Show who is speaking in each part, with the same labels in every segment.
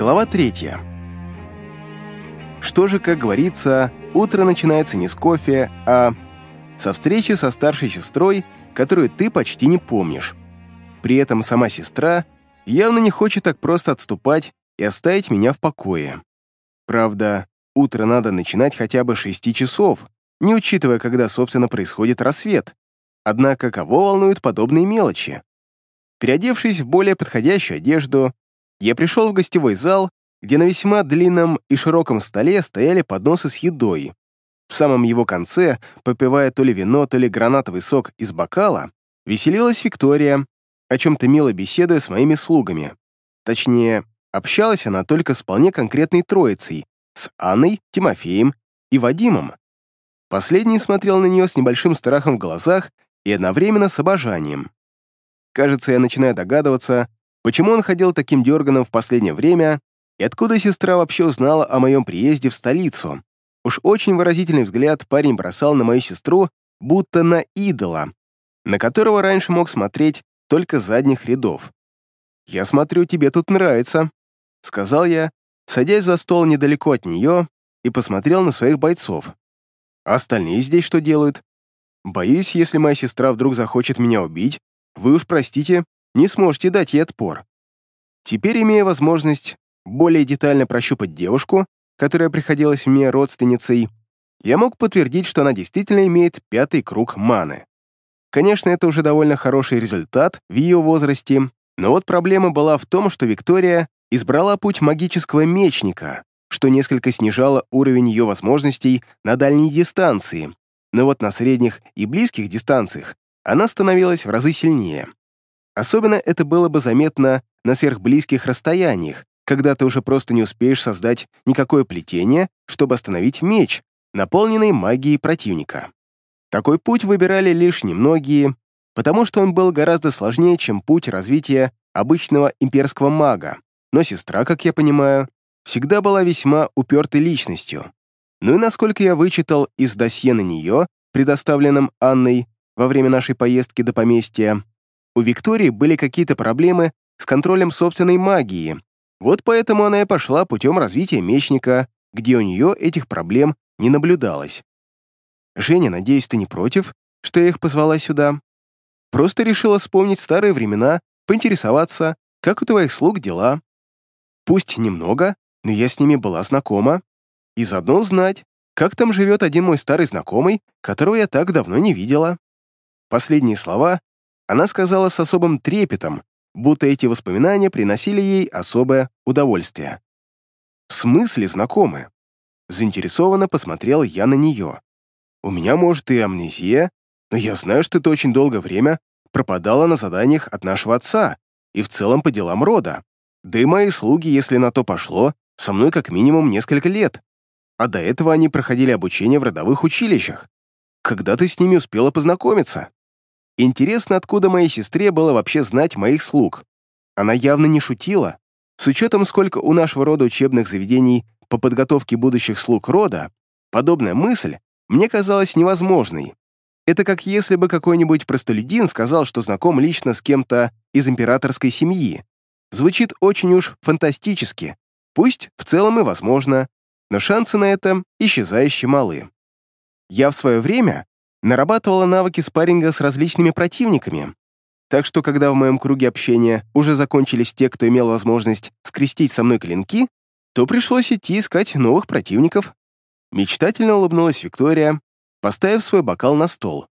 Speaker 1: Глава третья. Что же, как говорится, утро начинается не с кофе, а со встречи со старшей сестрой, которую ты почти не помнишь. При этом сама сестра явно не хочет так просто отступать и оставить меня в покое. Правда, утро надо начинать хотя бы с 6 часов, не учитывая, когда, собственно, происходит рассвет. Однако кого волнуют подобные мелочи? Переодевшись в более подходящую одежду, я пришел в гостевой зал, где на весьма длинном и широком столе стояли подносы с едой. В самом его конце, попивая то ли вино, то ли гранатовый сок из бокала, веселилась Виктория, о чем-то мило беседуя с моими слугами. Точнее, общалась она только с вполне конкретной троицей, с Анной, Тимофеем и Вадимом. Последний смотрел на нее с небольшим страхом в глазах и одновременно с обожанием. Кажется, я начинаю догадываться, почему он ходил таким дерганом в последнее время и откуда сестра вообще узнала о моем приезде в столицу. Уж очень выразительный взгляд парень бросал на мою сестру, будто на идола, на которого раньше мог смотреть только с задних рядов. «Я смотрю, тебе тут нравится», — сказал я, садясь за стол недалеко от нее и посмотрел на своих бойцов. «А остальные здесь что делают? Боюсь, если моя сестра вдруг захочет меня убить, вы уж простите, не сможете дать ей отпор. Теперь, имея возможность более детально прощупать девушку, которая приходилась мне родственницей, я мог подтвердить, что она действительно имеет пятый круг маны. Конечно, это уже довольно хороший результат в ее возрасте, но вот проблема была в том, что Виктория избрала путь магического мечника, что несколько снижало уровень ее возможностей на дальней дистанции, но вот на средних и близких дистанциях она становилась в разы сильнее. Особенно это было бы заметно на сверхблизких расстояниях, когда ты уже просто не успеешь создать никакое плетение, чтобы остановить меч, наполненный магией противника. Такой путь выбирали лишь немногие, потому что он был гораздо сложнее, чем путь развития обычного имперского мага, но сестра, как я понимаю, всегда была весьма упертой личностью. Ну и насколько я вычитал из досье на нее, предоставленном Анной во время нашей поездки до поместья, у Виктории были какие-то проблемы с контролем собственной магии, вот поэтому она и пошла путем развития мечника, где у нее этих проблем не наблюдалось. «Женя, надеюсь, ты не против, что я их позвала сюда? Просто решила вспомнить старые времена, поинтересоваться, как у твоих слуг дела. Пусть немного, но я с ними была знакома. И заодно узнать, как там живет один мой старый знакомый, которого я так давно не видела». Последние слова она сказала с особым трепетом, будто эти воспоминания приносили ей особое удовольствие. «В смысле знакомы?» Заинтересованно посмотрел я на нее. «У меня, может, и амнезия, но я знаю, что ты очень долгое время пропадала на заданиях от нашего отца и в целом по делам рода. Да и мои слуги, если на то пошло, со мной как минимум несколько лет. А до этого они проходили обучение в родовых училищах. Когда ты с ними успела познакомиться?» Интересно, откуда моей сестре было вообще знать моих слуг. Она явно не шутила. С учетом, сколько у нашего рода учебных заведений по подготовке будущих слуг рода, подобная мысль мне казалась невозможной. Это как если бы какой-нибудь простолюдин сказал, что знаком лично с кем-то из императорской семьи. Звучит очень уж фантастически. Пусть в целом и возможно, но шансы на это исчезающе малы. Я в свое время нарабатывала навыки спарринга с различными противниками, так что когда в моем круге общения уже закончились те, кто имел возможность скрестить со мной клинки, то пришлось идти искать новых противников. Мечтательно улыбнулась Виктория, поставив свой бокал на стол.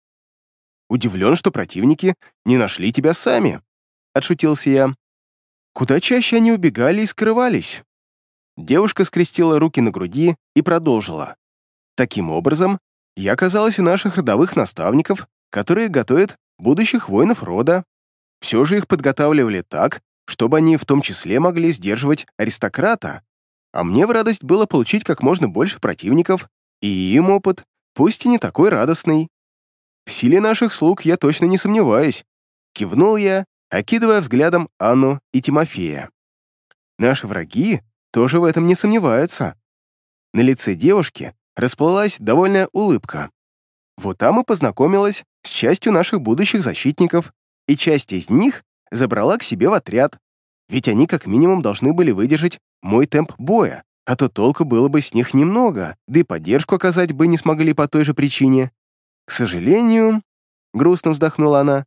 Speaker 1: «Удивлен, что противники не нашли тебя сами», — отшутился я. «Куда чаще они убегали и скрывались?» Девушка скрестила руки на груди и продолжила. Таким образом, я оказалась у наших родовых наставников, которые готовят будущих воинов рода. Все же их подготавливали так, чтобы они в том числе могли сдерживать аристократа. А мне в радость было получить как можно больше противников, и им опыт, пусть и не такой радостный. В силе наших слуг я точно не сомневаюсь. Кивнул я, окидывая взглядом Анну и Тимофея. Наши враги тоже в этом не сомневаются. На лице девушки расплылась довольная улыбка. Вот там и познакомилась с частью наших будущих защитников, и часть из них забрала к себе в отряд, ведь они как минимум должны были выдержать мой темп боя, а то толку было бы с них немного, да и поддержку оказать бы не смогли по той же причине. К сожалению, грустно вздохнула она,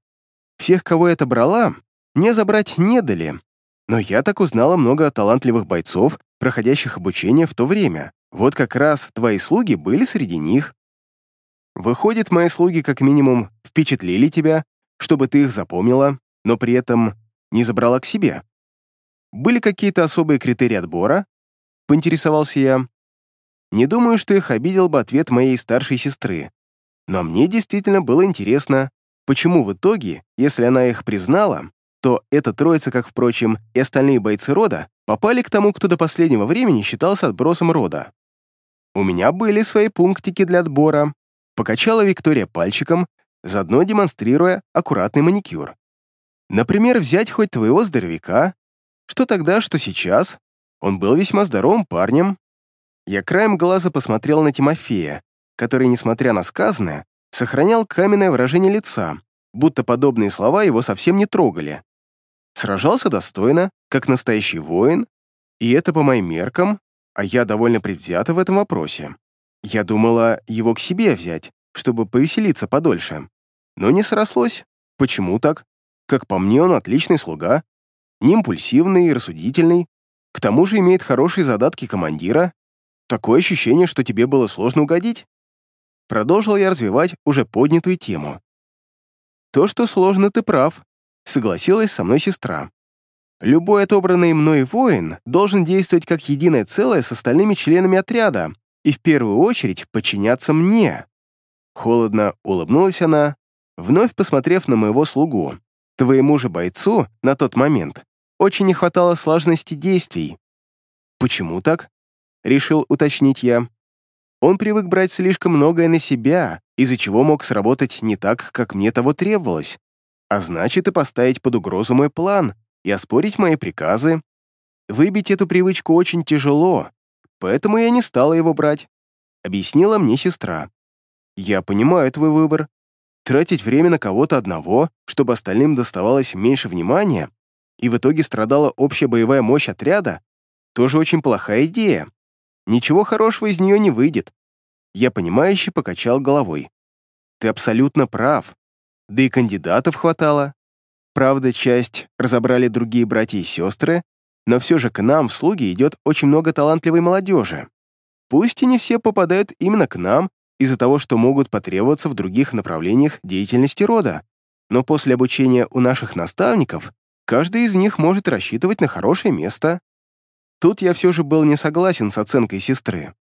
Speaker 1: всех, кого я отобрала, мне забрать не дали. Но я так узнала много талантливых бойцов, проходящих обучение в то время. Вот как раз твои слуги были среди них. Выходит, мои слуги как минимум впечатлили тебя, чтобы ты их запомнила, но при этом не забрала к себе. Были какие-то особые критерии отбора? Поинтересовался я. Не думаю, что их обидел бы ответ моей старшей сестры. Но мне действительно было интересно, почему в итоге, если она их признала, то эта троица, как, впрочем, и остальные бойцы рода, попали к тому, кто до последнего времени считался отбросом рода. У меня были свои пунктики для отбора. Покачала Виктория пальчиком, заодно демонстрируя аккуратный маникюр. Например, взять хоть твоего здоровяка, что тогда, что сейчас. Он был весьма здоровым парнем. Я краем глаза посмотрел на Тимофея, который, несмотря на сказанное, сохранял каменное выражение лица, будто подобные слова его совсем не трогали. Сражался достойно, как настоящий воин, и это по моим меркам, а я довольно предвзята в этом вопросе. Я думала его к себе взять, чтобы повеселиться подольше. Но не срослось. Почему так? Как по мне, он отличный слуга, не импульсивный и рассудительный, к тому же имеет хорошие задатки командира. Такое ощущение, что тебе было сложно угодить. Продолжил я развивать уже поднятую тему. То, что сложно, ты прав, согласилась со мной сестра. Любой отобранный мной воин должен действовать как единое целое с остальными членами отряда и в первую очередь подчиняться мне. Холодно улыбнулась она, вновь посмотрев на моего слугу. Твоему же бойцу на тот момент очень не хватало слаженности действий. «Почему так?» — решил уточнить я. Он привык брать слишком многое на себя, из-за чего мог сработать не так, как мне того требовалось, а значит и поставить под угрозу мой план и оспорить мои приказы. Выбить эту привычку очень тяжело, поэтому я не стала его брать, объяснила мне сестра. Я понимаю твой выбор. Тратить время на кого-то одного, чтобы остальным доставалось меньше внимания, и в итоге страдала общая боевая мощь отряда, тоже очень плохая идея. Ничего хорошего из нее не выйдет. Я понимающе покачал головой. Ты абсолютно прав. Да и кандидатов хватало. Правда, часть разобрали другие братья и сестры, но все же к нам в слуги идет очень много талантливой молодежи. Пусть и не все попадают именно к нам из-за того, что могут потребоваться в других направлениях деятельности рода, но после обучения у наших наставников каждый из них может рассчитывать на хорошее место. Тут я все же был не согласен с оценкой сестры.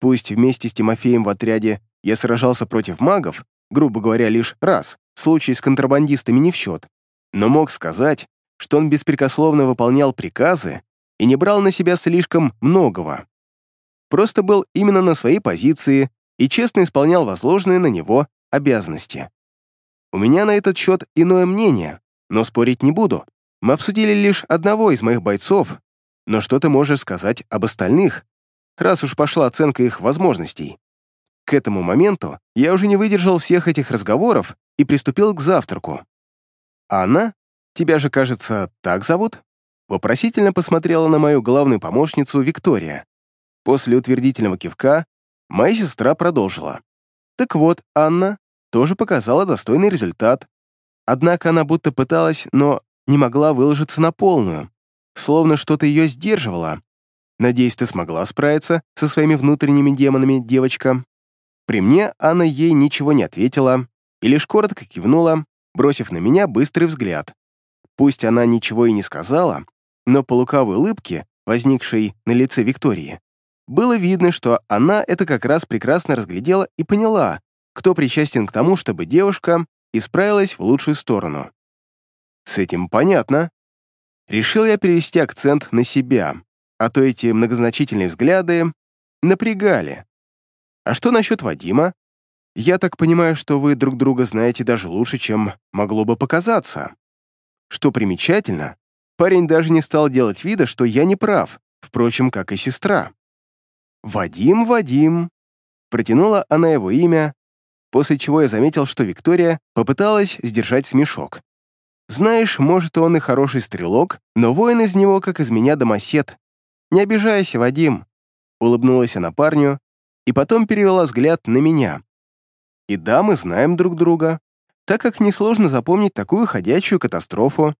Speaker 1: Пусть вместе с Тимофеем в отряде я сражался против магов, грубо говоря, лишь раз, случай с контрабандистами не в счет, но мог сказать, что он беспрекословно выполнял приказы и не брал на себя слишком многого. Просто был именно на своей позиции и честно исполнял возложенные на него обязанности. У меня на этот счет иное мнение, но спорить не буду. Мы обсудили лишь одного из моих бойцов, но что ты можешь сказать об остальных, раз уж пошла оценка их возможностей. К этому моменту я уже не выдержал всех этих разговоров и приступил к завтраку. А она, тебя же, кажется, так зовут? Вопросительно посмотрела на мою главную помощницу Виктория. После утвердительного кивка моя сестра продолжила. Так вот, Анна тоже показала достойный результат. Однако она будто пыталась, но не могла выложиться на полную, словно что-то ее сдерживало, Надеюсь, ты смогла справиться со своими внутренними демонами, девочка». При мне Анна ей ничего не ответила и лишь коротко кивнула, бросив на меня быстрый взгляд. Пусть она ничего и не сказала, но по лукавой улыбке, возникшей на лице Виктории, было видно, что она это как раз прекрасно разглядела и поняла, кто причастен к тому, чтобы девушка исправилась в лучшую сторону. С этим понятно. Решил я перевести акцент на себя, а то эти многозначительные взгляды напрягали. А что насчет Вадима? Я так понимаю, что вы друг друга знаете даже лучше, чем могло бы показаться. Что примечательно, парень даже не стал делать вида, что я не прав, впрочем, как и сестра. «Вадим, Вадим», — протянула она его имя, после чего я заметил, что Виктория попыталась сдержать смешок. «Знаешь, может, он и хороший стрелок, но воин из него, как из меня, домосед. Не обижайся, Вадим», — улыбнулась она парню и потом перевела взгляд на меня. «И да, мы знаем друг друга, так как несложно запомнить такую ходячую катастрофу».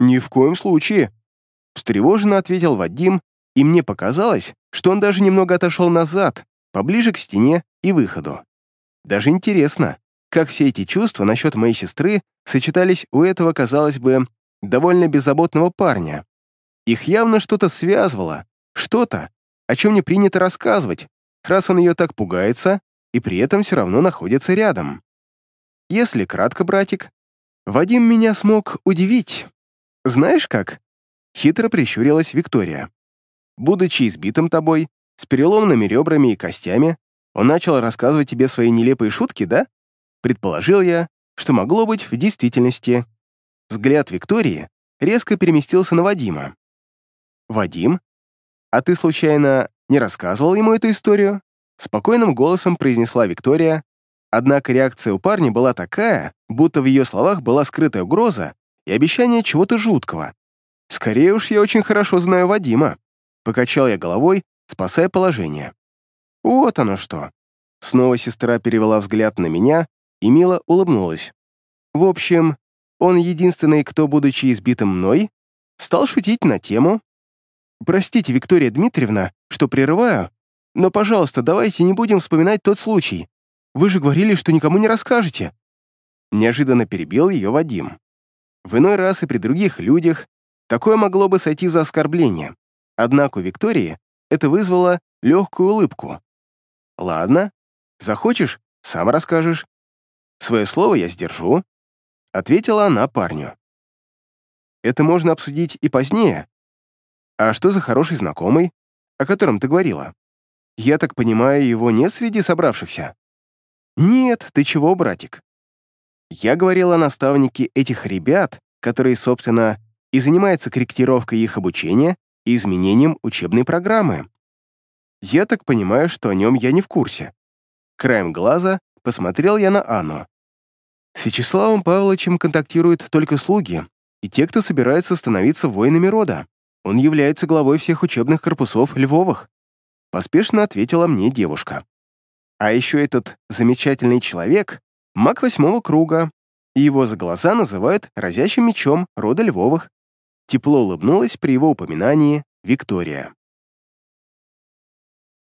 Speaker 1: «Ни в коем случае», — встревоженно ответил Вадим, и мне показалось, что он даже немного отошел назад, поближе к стене и выходу. Даже интересно, как все эти чувства насчет моей сестры сочетались у этого, казалось бы, довольно беззаботного парня. Их явно что-то связывало, что-то, о чем не принято рассказывать, раз он ее так пугается и при этом все равно находится рядом. Если кратко, братик, Вадим меня смог удивить. Знаешь как? Хитро прищурилась Виктория. Будучи избитым тобой, с переломными ребрами и костями, он начал рассказывать тебе свои нелепые шутки, да? Предположил я, что могло быть в действительности. Взгляд Виктории резко переместился на Вадима. «Вадим? А ты, случайно, не рассказывал ему эту историю?» Спокойным голосом произнесла Виктория, однако реакция у парня была такая, будто в ее словах была скрытая угроза и обещание чего-то жуткого. «Скорее уж я очень хорошо знаю Вадима», — покачал я головой, спасая положение. «Вот оно что». Снова сестра перевела взгляд на меня и мило улыбнулась. В общем, он единственный, кто, будучи избитым мной, стал шутить на тему. «Простите, Виктория Дмитриевна, что прерываю, но, пожалуйста, давайте не будем вспоминать тот случай. Вы же говорили, что никому не расскажете». Неожиданно перебил ее Вадим. В иной раз и при других людях такое могло бы сойти за оскорбление. Однако у Виктории это вызвало легкую улыбку. «Ладно, захочешь, сам расскажешь. Свое слово я сдержу», — ответила она парню. «Это можно обсудить и позднее. А что за хороший знакомый, о котором ты говорила? Я так понимаю, его нет среди собравшихся?» «Нет, ты чего, братик?» Я говорила о наставнике этих ребят, которые, собственно, и занимаются корректировкой их обучения и изменением учебной программы. Я так понимаю, что о нем я не в курсе. Краем глаза посмотрел я на Анну. С Вячеславом Павловичем контактируют только слуги и те, кто собирается становиться воинами рода. Он является главой всех учебных корпусов Львовых. Поспешно ответила мне девушка. А еще этот замечательный человек — маг восьмого круга, и его за глаза называют разящим мечом рода Львовых. Тепло улыбнулась при его упоминании Виктория.